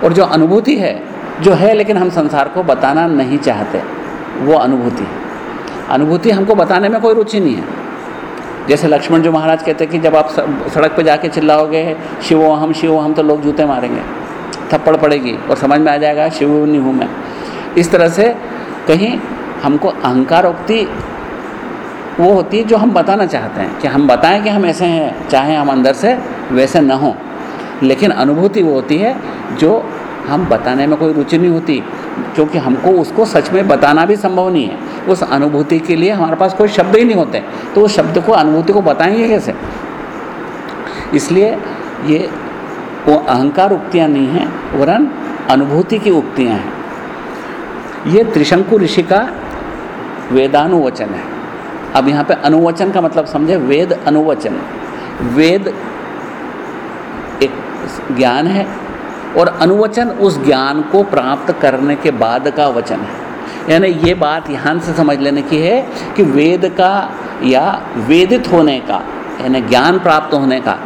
और जो अनुभूति है, जो है लेकिन हम संसार को बताना नहीं चाहते, वो अनुभूति है। अनुभूति हमको बताने में कोई रुचि नहीं है। जैसे लक्ष्मण जो महाराज कहते हैं कि जब आप सड़क पर जाके चिल्लाओगे, शिवो हम शिवो हम तो लोग जूते मारेंगे। थप्पड़ पड़ेगी और समझ में आ जाएगा, शिव नहीं हूँ मैं। इस तरह से कहीं हमको अहंकार उक्ति वो होती है जो हम बताना चाहते हैं कि हम बताएँ कि हम ऐसे हैं, चाहे हम अंदर से वैसे न हों। लेकिन अनुभूति वो होती है जो हम बताने में कोई रुचि नहीं होती क्योंकि हमको उसको सच में बताना भी संभव नहीं है। उस अनुभूति के लिए हमारे पास कोई शब्द ही नहीं होते तो उस शब्द को, अनुभूति को बताएँगे कैसे? इसलिए ये वो अहंकार उक्तियाँ नहीं हैं, वरन अनुभूति की उक्तियाँ हैं। ये त्रिशंकु ऋषि का वेदानुवचन है। अब यहाँ पे अनुवचन का मतलब समझे, वेद अनुवचन। वेद एक ज्ञान है और अनुवचन उस ज्ञान को प्राप्त करने के बाद का वचन है। यानी ये बात ध्यान से समझ लेने की है कि वेद का या वेदित होने का, यानी ज्ञान प्राप्त होने का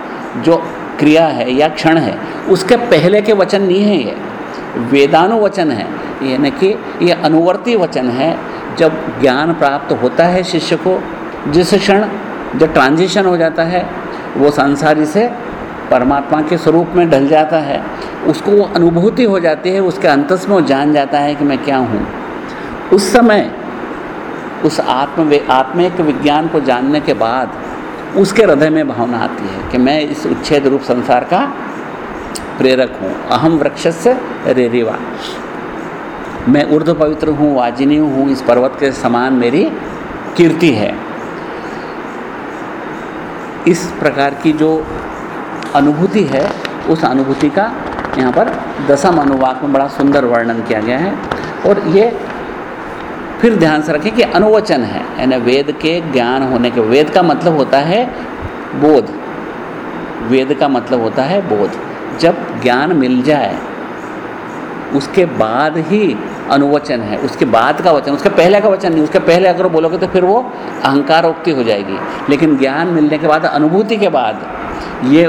जो क्रिया है या क्षण है, उसके पहले के वचन नहीं है ये। वेदानुवचन है, यानी कि ये अनुवर्ती वचन है जब ज्ञान प्राप्त होता है शिष्य को, जिस क्षण जब ट्रांजिशन हो जाता है, वो संसारी से परमात्मा के स्वरूप में ढल जाता है। उसको वो अनुभूति हो जाती है, उसके अंतस में वो जान जाता है कि मैं क्या हूँ। उस समय उस आत्म आत्मिक विज्ञान को जानने के बाद उसके हृदय में भावना आती है कि मैं इस उच्छेद रूप संसार का प्रेरक हूँ। अहम वृक्ष से रेरिवा। मैं ऊर्ध पवित्र हूँ, वाजिनी हूँ, इस पर्वत के समान मेरी कीर्ति है। इस प्रकार की जो अनुभूति है, उस अनुभूति का यहाँ पर दसम अनुवाक में बड़ा सुंदर वर्णन किया गया है। और ये फिर ध्यान से रखें कि अनुवचन है। यानी वेद के ज्ञान होने के, वेद का मतलब होता है बोध। वेद का मतलब होता है बोध। जब ज्ञान मिल जाए, उसके बाद ही अनुवचन है। उसके बाद का वचन, उसके पहले का वचन नहीं, उसके पहले अगर बोलोगे तो फिर वो अहंकारोक्ति हो जाएगी। लेकिन ज्ञान मिलने के बाद, अनुभूति के बाद, ये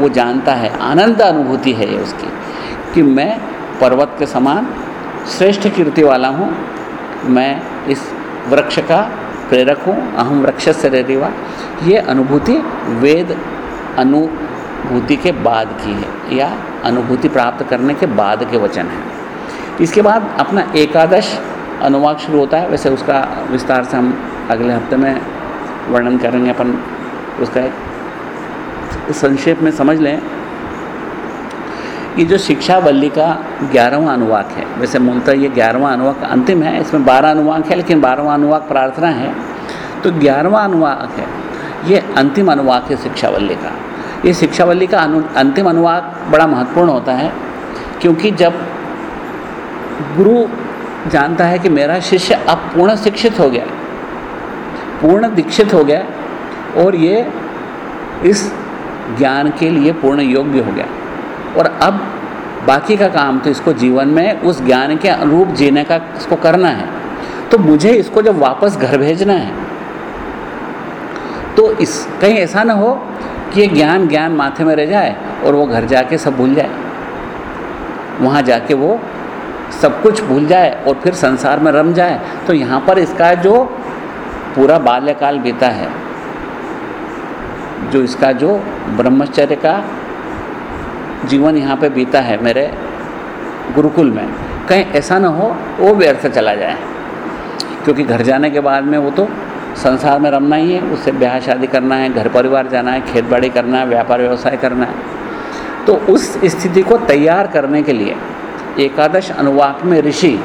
वो जानता है, आनंद अनुभूति है ये उसकी, कि मैं पर्वत के समान श्रेष्ठ कीर्ति वाला हूँ, मैं इस वृक्ष का प्रेरक हूँ अहम वृक्ष से रेरिवा ये अनुभूति वेद अनुभूति के बाद की है, या अनुभूति प्राप्त करने के बाद के वचन है। इसके बाद अपना एकादश अनुवाद शुरू होता है। वैसे उसका विस्तार से हम अगले हफ़्ते में वर्णन करेंगे। अपन उसका एक संक्षेप में समझ लें कि जो शिक्षा वल्ली का ग्यारहवा अनुवाक है, वैसे मूलतः ये ग्यारहवा अनुवाक अंतिम है, इसमें बारह अनुवाक है, लेकिन बारहवा अनुवाक प्रार्थना है। तो ग्यारहवा अनुवाक है, ये अंतिम अनुवाक है शिक्षा शिक्षावल्ली का। ये शिक्षावल्ली का अनु, अंतिम अनुवाक बड़ा महत्वपूर्ण होता है, क्योंकि जब गुरु जानता है कि मेरा शिष्य अब पूर्ण शिक्षित हो गया, पूर्ण दीक्षित हो गया, और ये इस ज्ञान के लिए पूर्ण योग्य हो गया। और अब बाकी का काम तो इसको जीवन में उस ज्ञान के अनुरूप जीने का इसको करना है। तो मुझे इसको जब वापस घर भेजना है तो इस कहीं ऐसा ना हो कि ये ज्ञान ज्ञान माथे में रह जाए और वो घर जाके सब भूल जाए। वहाँ जाके वो सब कुछ भूल जाए और फिर संसार में रम जाए तो यहाँ पर इसका जो पूरा बाल्यकाल बीता है, जो इसका जो ब्रह्मचर्य का जीवन यहाँ पे बीता है मेरे गुरुकुल में, कहीं ऐसा ना हो वो व्यर्थ चला जाए। क्योंकि घर जाने के बाद में वो तो संसार में रमना ही है, उससे ब्याह शादी करना है, घर परिवार जाना है, खेत बाड़ी करना है, व्यापार व्यवसाय करना है। तो उस स्थिति को तैयार करने के लिए एकादश अनुवाक में ऋषि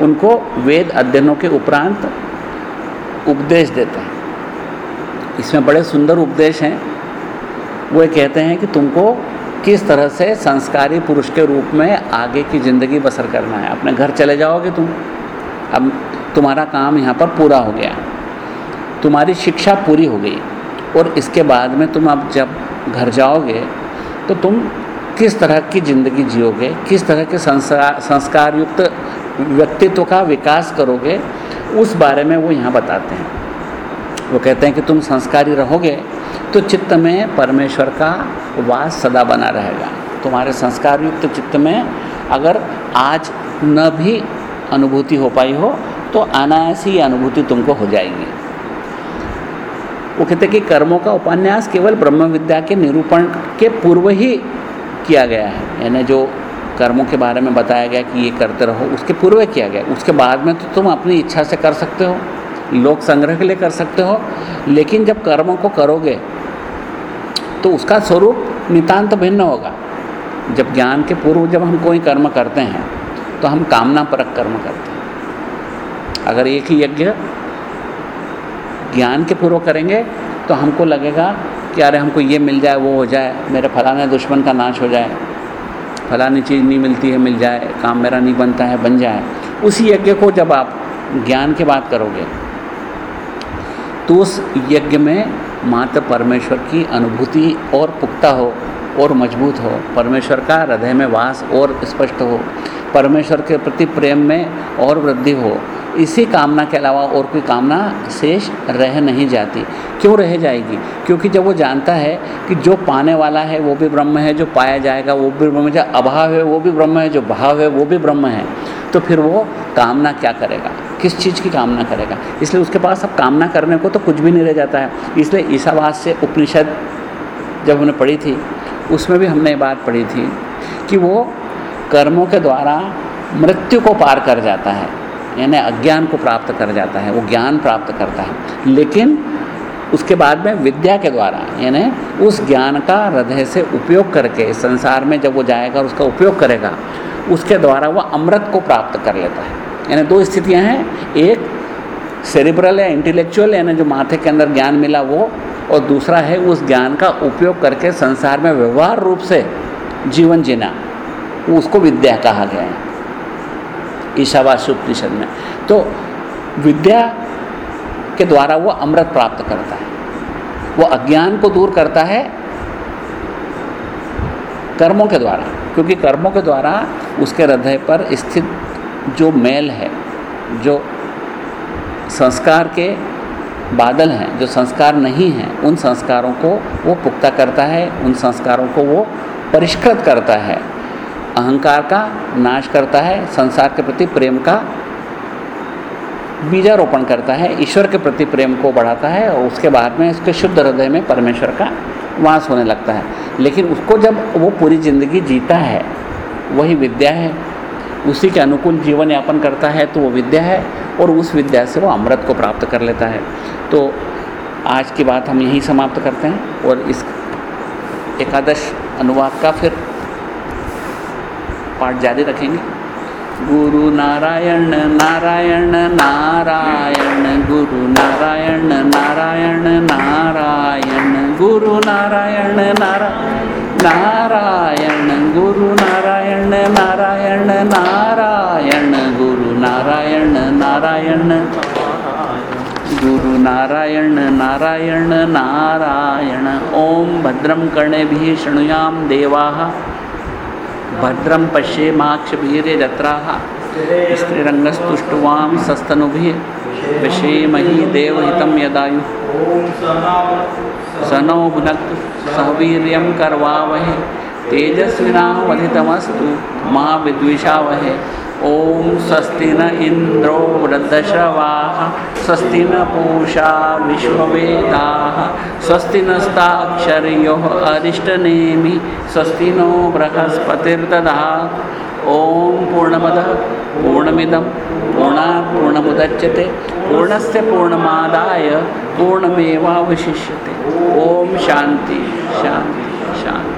उनको वेद अध्ययनों के उपरांत उपदेश देते हैं। इसमें बड़े सुंदर उपदेश हैं। वो कहते हैं कि तुमको किस तरह से संस्कारी पुरुष के रूप में आगे की ज़िंदगी बसर करना है। अपने घर चले जाओगे तुम। अब तुम्हारा काम यहाँ पर पूरा हो गया। तुम्हारी शिक्षा पूरी हो गई। और इसके बाद में तुम अब जब घर जाओगे तो तुम किस तरह की ज़िंदगी जियोगे, किस तरह के संस्कार संस्कार युक्त व्यक्तित्व का विकास करोगे, उस बारे में वो यहाँ बताते हैं। वो कहते हैं कि तुम संस्कारी रहोगे तो चित्त में परमेश्वर का वास सदा बना रहेगा। तुम्हारे संस्कार युक्त चित्त में अगर आज न भी अनुभूति हो पाई हो तो अनायास अनुभूति तुमको हो जाएगी। वो कहते हैं कि कर्मों का उपन्यास केवल ब्रह्म विद्या के निरूपण के पूर्व ही किया गया है। यानी जो कर्मों के बारे में बताया गया कि ये करते रहो, उसके पूर्व किया गया। उसके बाद में तो तुम अपनी इच्छा से कर सकते हो, लोक संग्रह के लिए कर सकते हो, लेकिन जब कर्मों को करोगे तो उसका स्वरूप नितांत भिन्न होगा। जब ज्ञान के पूर्व जब हम कोई कर्म करते हैं तो हम कामना परक कर्म करते हैं। अगर एक ही यज्ञ ज्ञान के पूर्व करेंगे तो हमको लगेगा कि अरे हमको ये मिल जाए, वो हो जाए, मेरे फलाने दुश्मन का नाश हो जाए, फलानी चीज़ नहीं मिलती है, मिल जाए, काम मेरा नहीं बनता है, बन जाए। उसी यज्ञ को जब आप ज्ञान की बात करोगे तो उस यज्ञ में मात्र परमेश्वर की अनुभूति और पुख्ता हो और मज़बूत हो। परमेश्वर का हृदय में वास और स्पष्ट हो। परमेश्वर के प्रति प्रेम में और वृद्धि हो। इसी कामना के अलावा और कोई कामना शेष रह नहीं जाती। क्यों रह जाएगी? क्योंकि जब वो जानता है कि जो पाने वाला है, वो भी ब्रह्म है, जो पाया जाएगा, वो भी ब्रह्म है, जो अभाव है, वो भी ब्रह्म है, जो भाव है, वो भी ब्रह्म है तो फिर वो कामना क्या करेगा? किस चीज़ की कामना करेगा? इसलिए उसके पास अब कामना करने को तो कुछ भी नहीं रह जाता है। इसलिए ईसावास से उपनिषद जब हमने पढ़ी थी, उसमें भी हमने ये बात पढ़ी थी कि वो कर्मों के द्वारा मृत्यु को पार कर जाता है। यानी अज्ञान को प्राप्त कर जाता है, वो ज्ञान प्राप्त करता है। लेकिन उसके बाद में विद्या के द्वारा, यानी उस ज्ञान का हृदय से उपयोग करके संसार में जब वो जाएगा और उसका उपयोग करेगा, उसके द्वारा वह अमृत को प्राप्त कर लेता है। यानी दो स्थितियाँ हैं, एक सेरिब्रल या इंटेलेक्चुअल यानी जो माथे के अंदर ज्ञान मिला वो, और दूसरा है उस ज्ञान का उपयोग करके संसार में व्यवहार रूप से जीवन जीना उसको विद्या कहा गया है। ईशावास उपनिषद में। तो विद्या के द्वारा वो अमृत प्राप्त करता है। वो अज्ञान को दूर करता है कर्मों के द्वारा, क्योंकि कर्मों के द्वारा उसके हृदय पर स्थित जो मैल है, जो संस्कार के बादल हैं, जो संस्कार नहीं हैं, उन संस्कारों को वो पुख्ता करता है, उन संस्कारों को वो परिष्कृत करता है। अहंकार का नाश करता है, संसार के प्रति प्रेम का बीजारोपण करता है, ईश्वर के प्रति प्रेम को बढ़ाता है और उसके बाद में उसके शुद्ध हृदय में परमेश्वर का वास होने लगता है। लेकिन उसको जब वो पूरी ज़िंदगी जीता है, वही विद्या है। उसी के अनुकूल जीवन यापन करता है तो वो विद्या है और उस विद्या से वो अमृत को प्राप्त कर लेता है। तो आज की बात हम यहीं समाप्त करते हैं और इस एकादश अनुवाद का फिर पाठ जारी रखेंगे। गुरु नारायण नारायण नारायण, गुरु नारायण नारायण नारायण, गुरु नारायण नारायण नारायण, गुरु नारायण नारायण नारायण, गुरु नारायण नारायण, गुरु नारायण नारायण नारायण। ओम भद्रं कर्णेभिः शृणुयाम देवाः। भद्रं पश्ये स्त्रीरङ्गस्तुष्टुवां सस्तनुभिः विषेमहि देवहितं यदायुः। स नो भुनक्तु सह कर्वावहे करवावहे, तेजस्विनावधितमस्तु मा विद्विषावहे। ॐ स्वस्ति न इन्द्रो वृद्धश्रवाः, स्वस्ति न पूषा विश्ववेदाः, स्वस्ति नस्ताक्षर्योः अरिष्टनेमि, स्वस्ति नो बृहस्पतिर्दधात् ॐ पूर्णमदः, पूर्णमिदं पूर्णात् पूर्णमुदच्यते, पूर्णस्य पूर्णमादाय पूर्णमेवावशिष्यते। ॐ शान्ति शान्ति शान्ति।